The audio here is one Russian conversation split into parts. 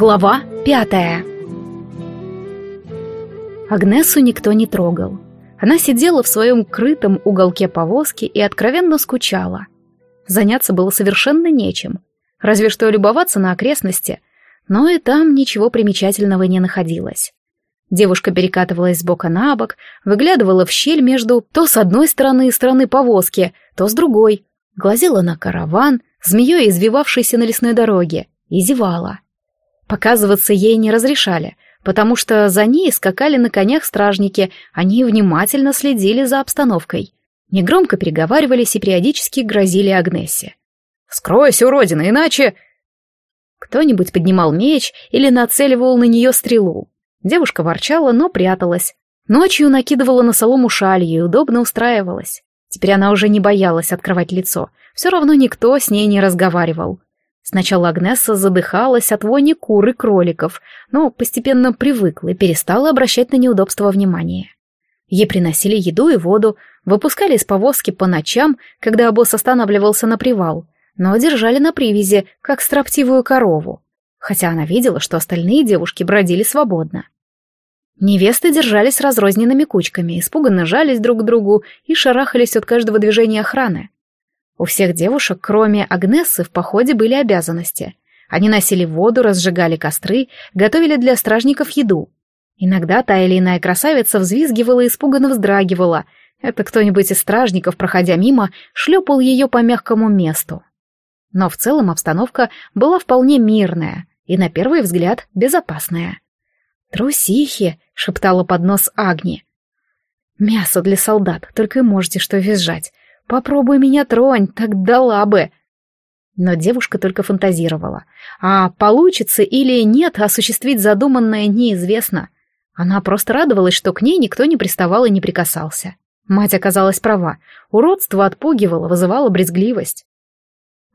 Глава пятая Агнесу никто не трогал. Она сидела в своем крытом уголке повозки и откровенно скучала. Заняться было совершенно нечем. Разве что любоваться на окрестности, но и там ничего примечательного не находилось. Девушка перекатывалась с бока на бок, выглядывала в щель между то с одной стороны и стороны повозки, то с другой, глазела на караван, змеей извивавшийся на лесной дороге, и зевала. Показываться ей не разрешали, потому что за ней скакали на конях стражники, они внимательно следили за обстановкой. Негромко переговаривались и периодически грозили Агнессе. «Скройся, уродина, иначе...» Кто-нибудь поднимал меч или нацеливал на нее стрелу. Девушка ворчала, но пряталась. Ночью накидывала на солому шалью и удобно устраивалась. Теперь она уже не боялась открывать лицо. Все равно никто с ней не разговаривал. Сначала Агнесса задыхалась от вони кур и кроликов, но постепенно привыкла и перестала обращать на неудобства внимания. Ей приносили еду и воду, выпускали из повозки по ночам, когда обоз останавливался на привал, но держали на привязи, как строптивую корову, хотя она видела, что остальные девушки бродили свободно. Невесты держались разрозненными кучками, испуганно жались друг к другу и шарахались от каждого движения охраны. У всех девушек, кроме Агнессы, в походе были обязанности. Они носили воду, разжигали костры, готовили для стражников еду. Иногда та или иная красавица взвизгивала и испуганно вздрагивала. Это кто-нибудь из стражников, проходя мимо, шлепал ее по мягкому месту. Но в целом обстановка была вполне мирная и, на первый взгляд, безопасная. «Трусихи!» — шептала под нос Агни. «Мясо для солдат, только и можете что визжать. Попробуй меня тронь, так дала бы. Но девушка только фантазировала. А получится или нет осуществить задуманное неизвестно. Она просто радовалась, что к ней никто не приставал и не прикасался. Мать оказалась права. Уродство отпугивало, вызывало брезгливость.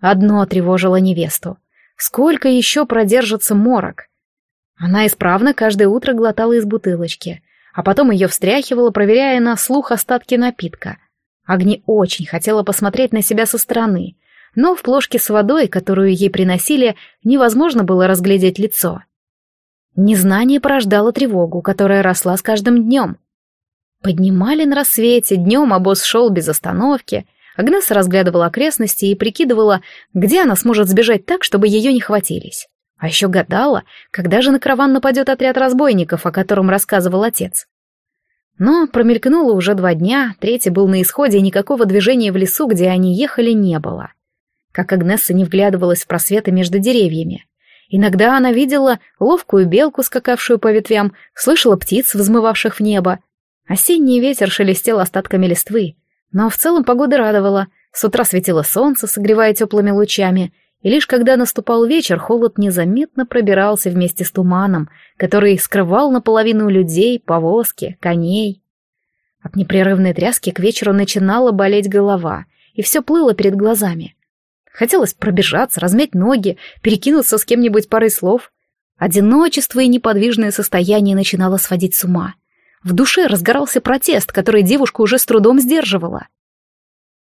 Одно тревожило невесту. Сколько еще продержится морок? Она исправно каждое утро глотала из бутылочки, а потом ее встряхивала, проверяя на слух остатки напитка — Агни очень хотела посмотреть на себя со стороны, но в плошке с водой, которую ей приносили, невозможно было разглядеть лицо. Незнание порождало тревогу, которая росла с каждым днем. Поднимали на рассвете, днем обоз шел без остановки. Агнеса разглядывала окрестности и прикидывала, где она сможет сбежать так, чтобы ее не хватились. А еще гадала, когда же на караван нападет отряд разбойников, о котором рассказывал отец. Но промелькнуло уже два дня, третий был на исходе, и никакого движения в лесу, где они ехали, не было. Как Агнесса не вглядывалась в просветы между деревьями. Иногда она видела ловкую белку, скакавшую по ветвям, слышала птиц, взмывавших в небо. Осенний ветер шелестел остатками листвы, но в целом погода радовала. С утра светило солнце, согревая теплыми лучами, и лишь когда наступал вечер, холод незаметно пробирался вместе с туманом, который скрывал наполовину людей, повозки, коней. От непрерывной тряски к вечеру начинала болеть голова, и все плыло перед глазами. Хотелось пробежаться, размять ноги, перекинуться с кем-нибудь парой слов. Одиночество и неподвижное состояние начинало сводить с ума. В душе разгорался протест, который девушка уже с трудом сдерживала.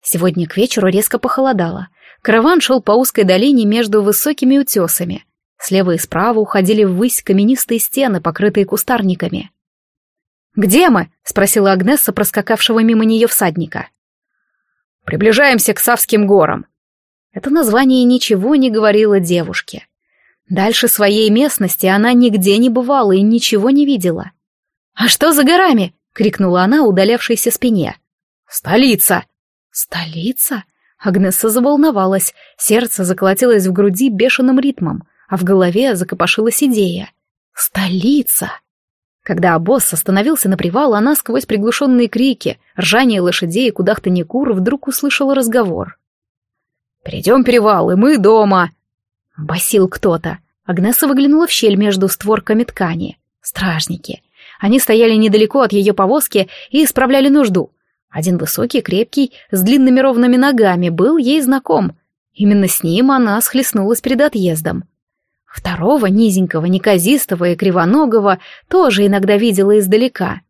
Сегодня к вечеру резко похолодало. Караван шел по узкой долине между высокими утесами. Слева и справа уходили ввысь каменистые стены, покрытые кустарниками. «Где мы?» — спросила Агнесса, проскакавшего мимо нее всадника. «Приближаемся к Савским горам». Это название ничего не говорило девушке. Дальше своей местности она нигде не бывала и ничего не видела. «А что за горами?» — крикнула она удалявшейся спине. «Столица!» «Столица?» Агнесса заволновалась, сердце заколотилось в груди бешеным ритмом а в голове закопошилась идея. Столица! Когда обоз остановился на привал, она сквозь приглушенные крики, ржание лошадей и кудахтанье кур вдруг услышала разговор. «Перейдем перевал, и мы дома!» Басил кто-то. Агнеса выглянула в щель между створками ткани. Стражники. Они стояли недалеко от ее повозки и исправляли нужду. Один высокий, крепкий, с длинными ровными ногами, был ей знаком. Именно с ним она схлестнулась перед отъездом. Второго, низенького, неказистого и кривоногого, тоже иногда видела издалека.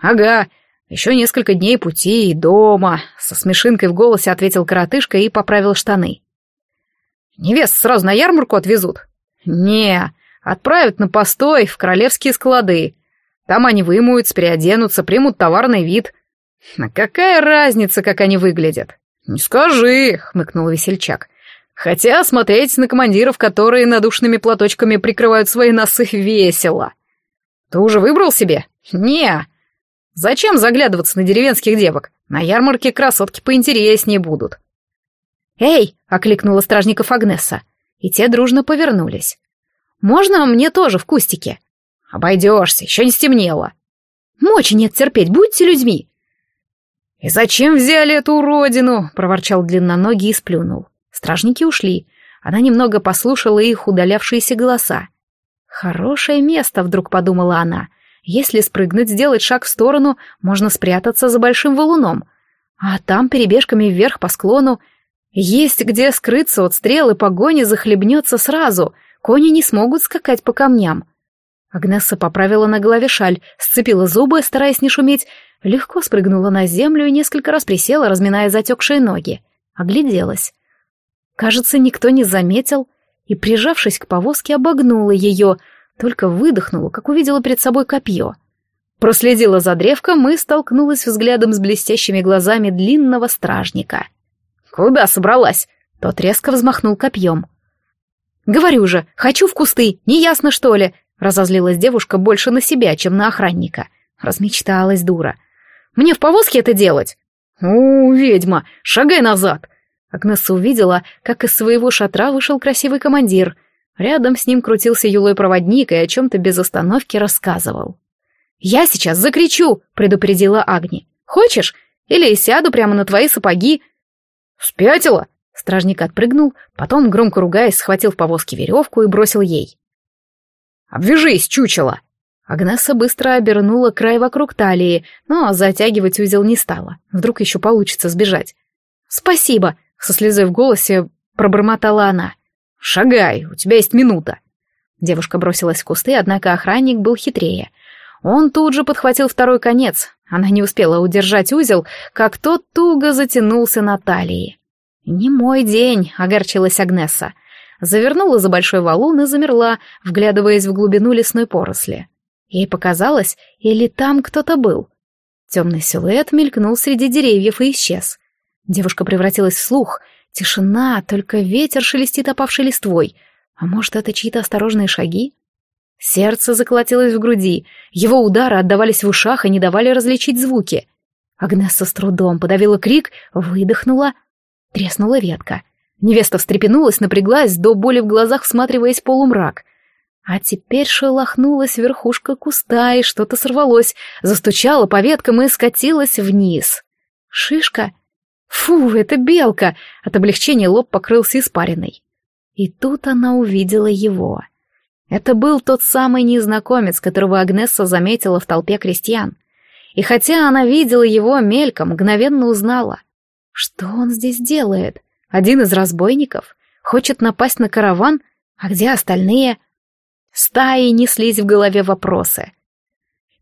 «Ага, еще несколько дней пути и дома», — со смешинкой в голосе ответил коротышка и поправил штаны. «Невест сразу на ярмарку отвезут?» «Не, отправят на постой в королевские склады. Там они вымоются, переоденутся, примут товарный вид. А какая разница, как они выглядят? Не скажи, хмыкнул весельчак. Хотя смотреть на командиров, которые надушными платочками прикрывают свои носы, весело. Ты уже выбрал себе? Не. Зачем заглядываться на деревенских девок? На ярмарке красотки поинтереснее будут. «Эй!» — окликнула стражников Агнеса, и те дружно повернулись. «Можно мне тоже в кустике?» «Обойдешься, еще не стемнело». «Мочи нет терпеть, будьте людьми!» «И зачем взяли эту уродину?» — проворчал длинноногий и сплюнул. Стражники ушли. Она немного послушала их удалявшиеся голоса. «Хорошее место», — вдруг подумала она. «Если спрыгнуть, сделать шаг в сторону, можно спрятаться за большим валуном. А там перебежками вверх по склону есть где скрыться от стрел и погони захлебнется сразу. Кони не смогут скакать по камням. Агнесса поправила на голове шаль, сцепила зубы, стараясь не шуметь, легко спрыгнула на землю и несколько раз присела, разминая затекшие ноги. Огляделась. Кажется, никто не заметил, и, прижавшись к повозке, обогнула ее, только выдохнула, как увидела перед собой копье. Проследила за древком и столкнулась взглядом с блестящими глазами длинного стражника — «Куда собралась?» Тот резко взмахнул копьем. «Говорю же, хочу в кусты, неясно что ли?» Разозлилась девушка больше на себя, чем на охранника. Размечталась дура. «Мне в повозке это делать?» «У, ведьма, шагай назад!» Агнесса увидела, как из своего шатра вышел красивый командир. Рядом с ним крутился юлой проводник и о чем-то без остановки рассказывал. «Я сейчас закричу!» — предупредила Агни. «Хочешь? Или сяду прямо на твои сапоги, «Спятила?» Стражник отпрыгнул, потом, громко ругаясь, схватил в повозке веревку и бросил ей. «Обвяжись, чучело!» Агнесса быстро обернула край вокруг талии, но затягивать узел не стала. Вдруг еще получится сбежать. «Спасибо!» — со слезой в голосе пробормотала она. «Шагай, у тебя есть минута!» Девушка бросилась в кусты, однако охранник был хитрее. Он тут же подхватил второй конец. Она не успела удержать узел, как тот туго затянулся на талии. «Не мой день», — огорчилась Агнеса. Завернула за большой валун и замерла, вглядываясь в глубину лесной поросли. Ей показалось, или там кто-то был. Темный силуэт мелькнул среди деревьев и исчез. Девушка превратилась в слух. Тишина, только ветер шелестит опавшей листвой. А может, это чьи-то осторожные шаги? Сердце заколотилось в груди, его удары отдавались в ушах и не давали различить звуки. Агнесса с трудом подавила крик, выдохнула, треснула ветка. Невеста встрепенулась, напряглась, до боли в глазах всматриваясь в полумрак. А теперь шелохнулась верхушка куста, и что-то сорвалось, застучало по веткам и скатилось вниз. Шишка? Фу, это белка! От облегчения лоб покрылся испариной. И тут она увидела его. Это был тот самый незнакомец, которого Агнесса заметила в толпе крестьян. И хотя она видела его мельком, мгновенно узнала. Что он здесь делает? Один из разбойников? Хочет напасть на караван? А где остальные? Стаи неслись в голове вопросы.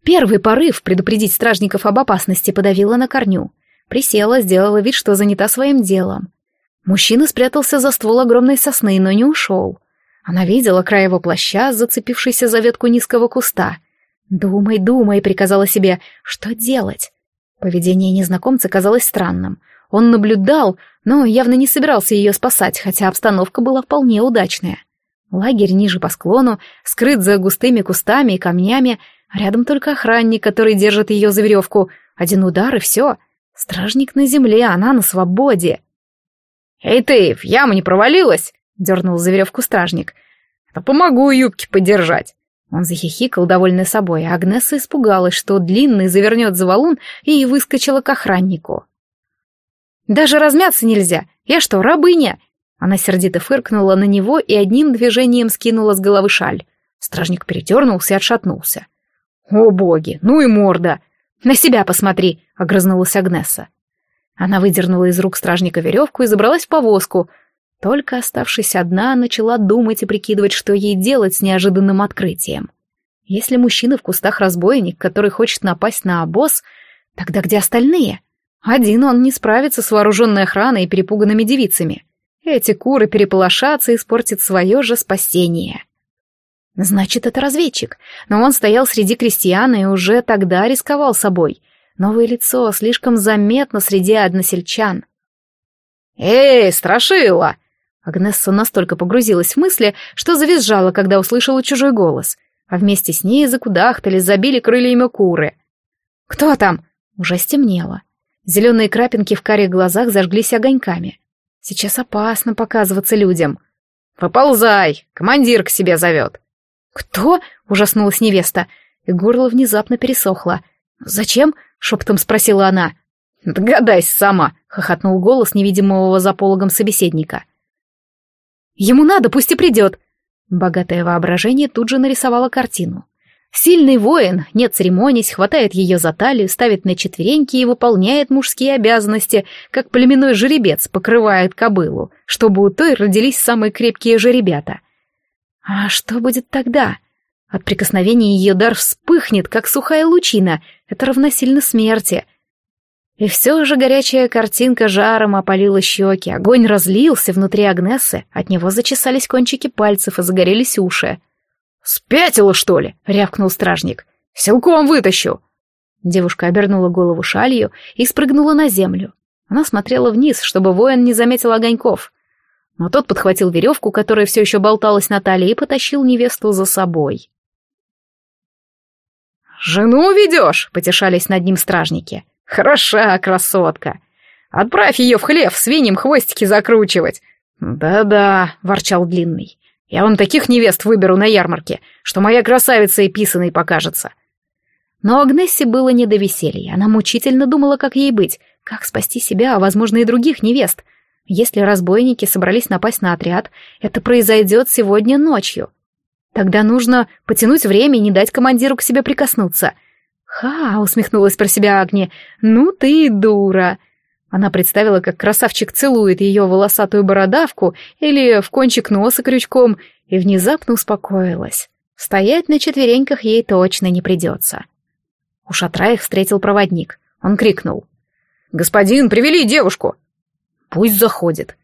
Первый порыв предупредить стражников об опасности подавила на корню. Присела, сделала вид, что занята своим делом. Мужчина спрятался за ствол огромной сосны, но не ушел. Она видела край его плаща, зацепившийся за ветку низкого куста. «Думай, думай», — приказала себе, — «что делать?» Поведение незнакомца казалось странным. Он наблюдал, но явно не собирался ее спасать, хотя обстановка была вполне удачная. Лагерь ниже по склону, скрыт за густыми кустами и камнями, рядом только охранник, который держит ее за веревку. Один удар и все. Стражник на земле, она на свободе. «Эй ты, в яму не провалилась?» дернул за веревку стражник. «А помогу юбки подержать». Он захихикал, довольный собой, а Агнесса испугалась, что длинный завернет за валун и выскочила к охраннику. «Даже размяться нельзя! Я что, рабыня?» Она сердито фыркнула на него и одним движением скинула с головы шаль. Стражник передернулся и отшатнулся. «О боги, ну и морда! На себя посмотри!» — огрызнулась Агнесса. Она выдернула из рук стражника веревку и забралась в повозку, только оставшись одна, начала думать и прикидывать, что ей делать с неожиданным открытием. Если мужчина в кустах разбойник, который хочет напасть на обоз, тогда где остальные? Один он не справится с вооруженной охраной и перепуганными девицами. Эти куры переполошатся и испортят свое же спасение. Значит, это разведчик. Но он стоял среди крестьян и уже тогда рисковал собой. Новое лицо слишком заметно среди односельчан. «Эй, страшила!» Агнесса настолько погрузилась в мысли, что завизжала, когда услышала чужой голос, а вместе с ней закудахтали, забили крыльями куры. «Кто там?» Уже стемнело. Зеленые крапинки в карих глазах зажглись огоньками. Сейчас опасно показываться людям. «Поползай! Командир к себе зовет!» «Кто?» — ужаснулась невеста, и горло внезапно пересохло. «Зачем?» — шепотом спросила она. «Догадайся сама!» — хохотнул голос невидимого за пологом собеседника. «Ему надо, пусть и придет!» Богатое воображение тут же нарисовало картину. Сильный воин, не церемонясь, хватает ее за талию, ставит на четвереньки и выполняет мужские обязанности, как племенной жеребец покрывает кобылу, чтобы у той родились самые крепкие жеребята. А что будет тогда? От прикосновения ее дар вспыхнет, как сухая лучина, это равносильно смерти. И все же горячая картинка жаром опалила щеки, огонь разлился внутри Агнессы, от него зачесались кончики пальцев и загорелись уши. «Спятила, что ли?» — рявкнул стражник. «Силком вытащу!» Девушка обернула голову шалью и спрыгнула на землю. Она смотрела вниз, чтобы воин не заметил огоньков. Но тот подхватил веревку, которая все еще болталась на талии, и потащил невесту за собой. «Жену ведешь?» — потешались над ним стражники. «Хороша красотка! Отправь ее в хлев, свиньям хвостики закручивать!» «Да-да», — ворчал Длинный. Я вам таких невест выберу на ярмарке, что моя красавица и писаной покажется. Но Агнессе было не до веселья. Она мучительно думала, как ей быть, как спасти себя, а, возможно, и других невест. Если разбойники собрались напасть на отряд, это произойдет сегодня ночью. Тогда нужно потянуть время и не дать командиру к себе прикоснуться. «Ха!» — усмехнулась про себя Агни. «Ну ты дура!» Она представила, как красавчик целует ее волосатую бородавку или в кончик носа крючком, и внезапно успокоилась. Стоять на четвереньках ей точно не придется. У шатра их встретил проводник. Он крикнул. «Господин, привели девушку!» «Пусть заходит».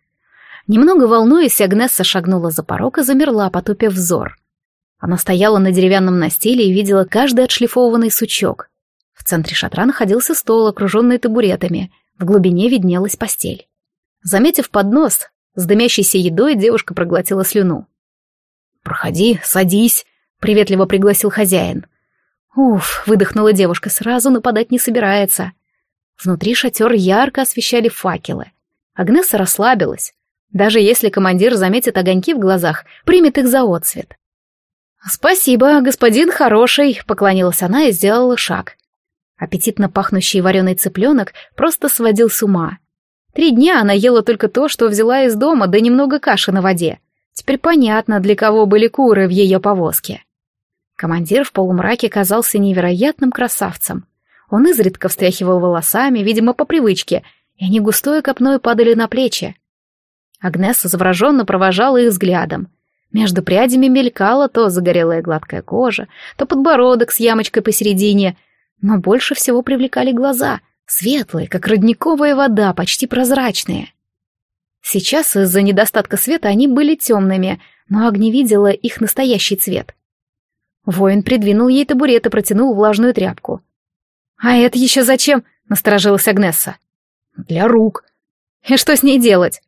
Немного волнуясь, Агнесса шагнула за порог и замерла, потупив взор. Она стояла на деревянном настиле и видела каждый отшлифованный сучок. В центре шатра находился стол, окруженный табуретами — в глубине виднелась постель. Заметив поднос с дымящейся едой, девушка проглотила слюну. «Проходи, садись», — приветливо пригласил хозяин. «Уф», — выдохнула девушка, сразу нападать не собирается. Внутри шатер ярко освещали факелы. Агнеса расслабилась. Даже если командир заметит огоньки в глазах, примет их за отцвет. «Спасибо, господин хороший», — поклонилась она и сделала шаг. Аппетитно пахнущий вареный цыпленок просто сводил с ума. Три дня она ела только то, что взяла из дома, да немного каши на воде. Теперь понятно, для кого были куры в ее повозке. Командир в полумраке казался невероятным красавцем. Он изредка встряхивал волосами, видимо, по привычке, и они густой копной падали на плечи. Агнеса завороженно провожала их взглядом. Между прядями мелькала то загорелая гладкая кожа, то подбородок с ямочкой посередине, но больше всего привлекали глаза, светлые, как родниковая вода, почти прозрачные. Сейчас из-за недостатка света они были темными, но Агни видела их настоящий цвет. Воин придвинул ей табурет и протянул влажную тряпку. «А это еще зачем?» — насторожилась Агнесса. «Для рук». «И что с ней делать?»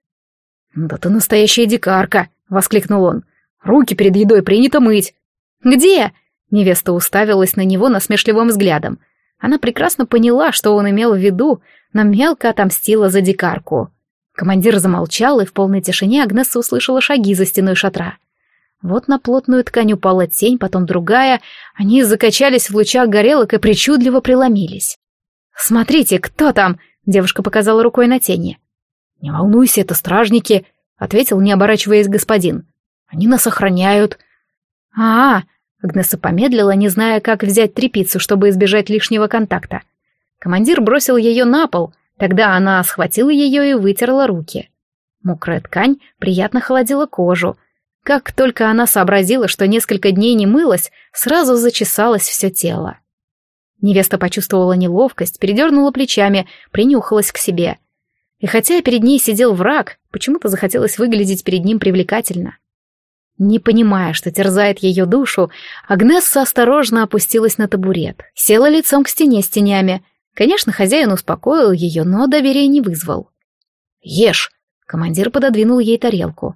«Да ты настоящая дикарка!» — воскликнул он. «Руки перед едой принято мыть». «Где?» Невеста уставилась на него насмешливым взглядом. Она прекрасно поняла, что он имел в виду, но мелко отомстила за дикарку. Командир замолчал, и в полной тишине Агнесса услышала шаги за стеной шатра. Вот на плотную ткань упала тень, потом другая. Они закачались в лучах горелок и причудливо преломились. «Смотрите, кто там?» — девушка показала рукой на тени. «Не волнуйся, это стражники», — ответил, не оборачиваясь господин. «Они нас охраняют». «А, -а Агнеса помедлила, не зная, как взять трепицу, чтобы избежать лишнего контакта. Командир бросил ее на пол, тогда она схватила ее и вытерла руки. Мокрая ткань приятно холодила кожу. Как только она сообразила, что несколько дней не мылась, сразу зачесалось все тело. Невеста почувствовала неловкость, передернула плечами, принюхалась к себе. И хотя перед ней сидел враг, почему-то захотелось выглядеть перед ним привлекательно. Не понимая, что терзает ее душу, Агнесса осторожно опустилась на табурет, села лицом к стене с тенями. Конечно, хозяин успокоил ее, но доверия не вызвал. «Ешь!» — командир пододвинул ей тарелку.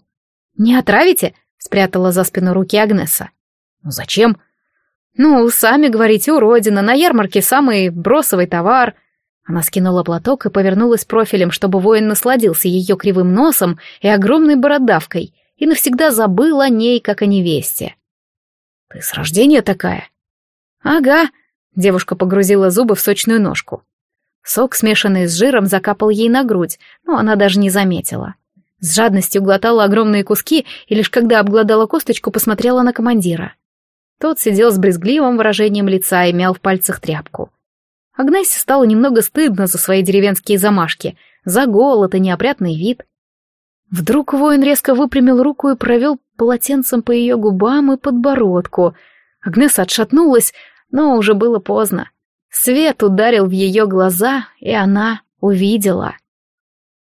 «Не отравите?» — спрятала за спину руки Агнеса. «Ну зачем?» «Ну, сами говорите, уродина, на ярмарке самый бросовый товар». Она скинула платок и повернулась профилем, чтобы воин насладился ее кривым носом и огромной бородавкой, и навсегда забыл о ней, как о невесте. «Ты с рождения такая?» «Ага», — девушка погрузила зубы в сочную ножку. Сок, смешанный с жиром, закапал ей на грудь, но она даже не заметила. С жадностью глотала огромные куски и лишь когда обглодала косточку, посмотрела на командира. Тот сидел с брезгливым выражением лица и мял в пальцах тряпку. Агнессе стало немного стыдно за свои деревенские замашки, за голод и неопрятный вид. Вдруг воин резко выпрямил руку и провел полотенцем по ее губам и подбородку. Агнеса отшатнулась, но уже было поздно. Свет ударил в ее глаза, и она увидела.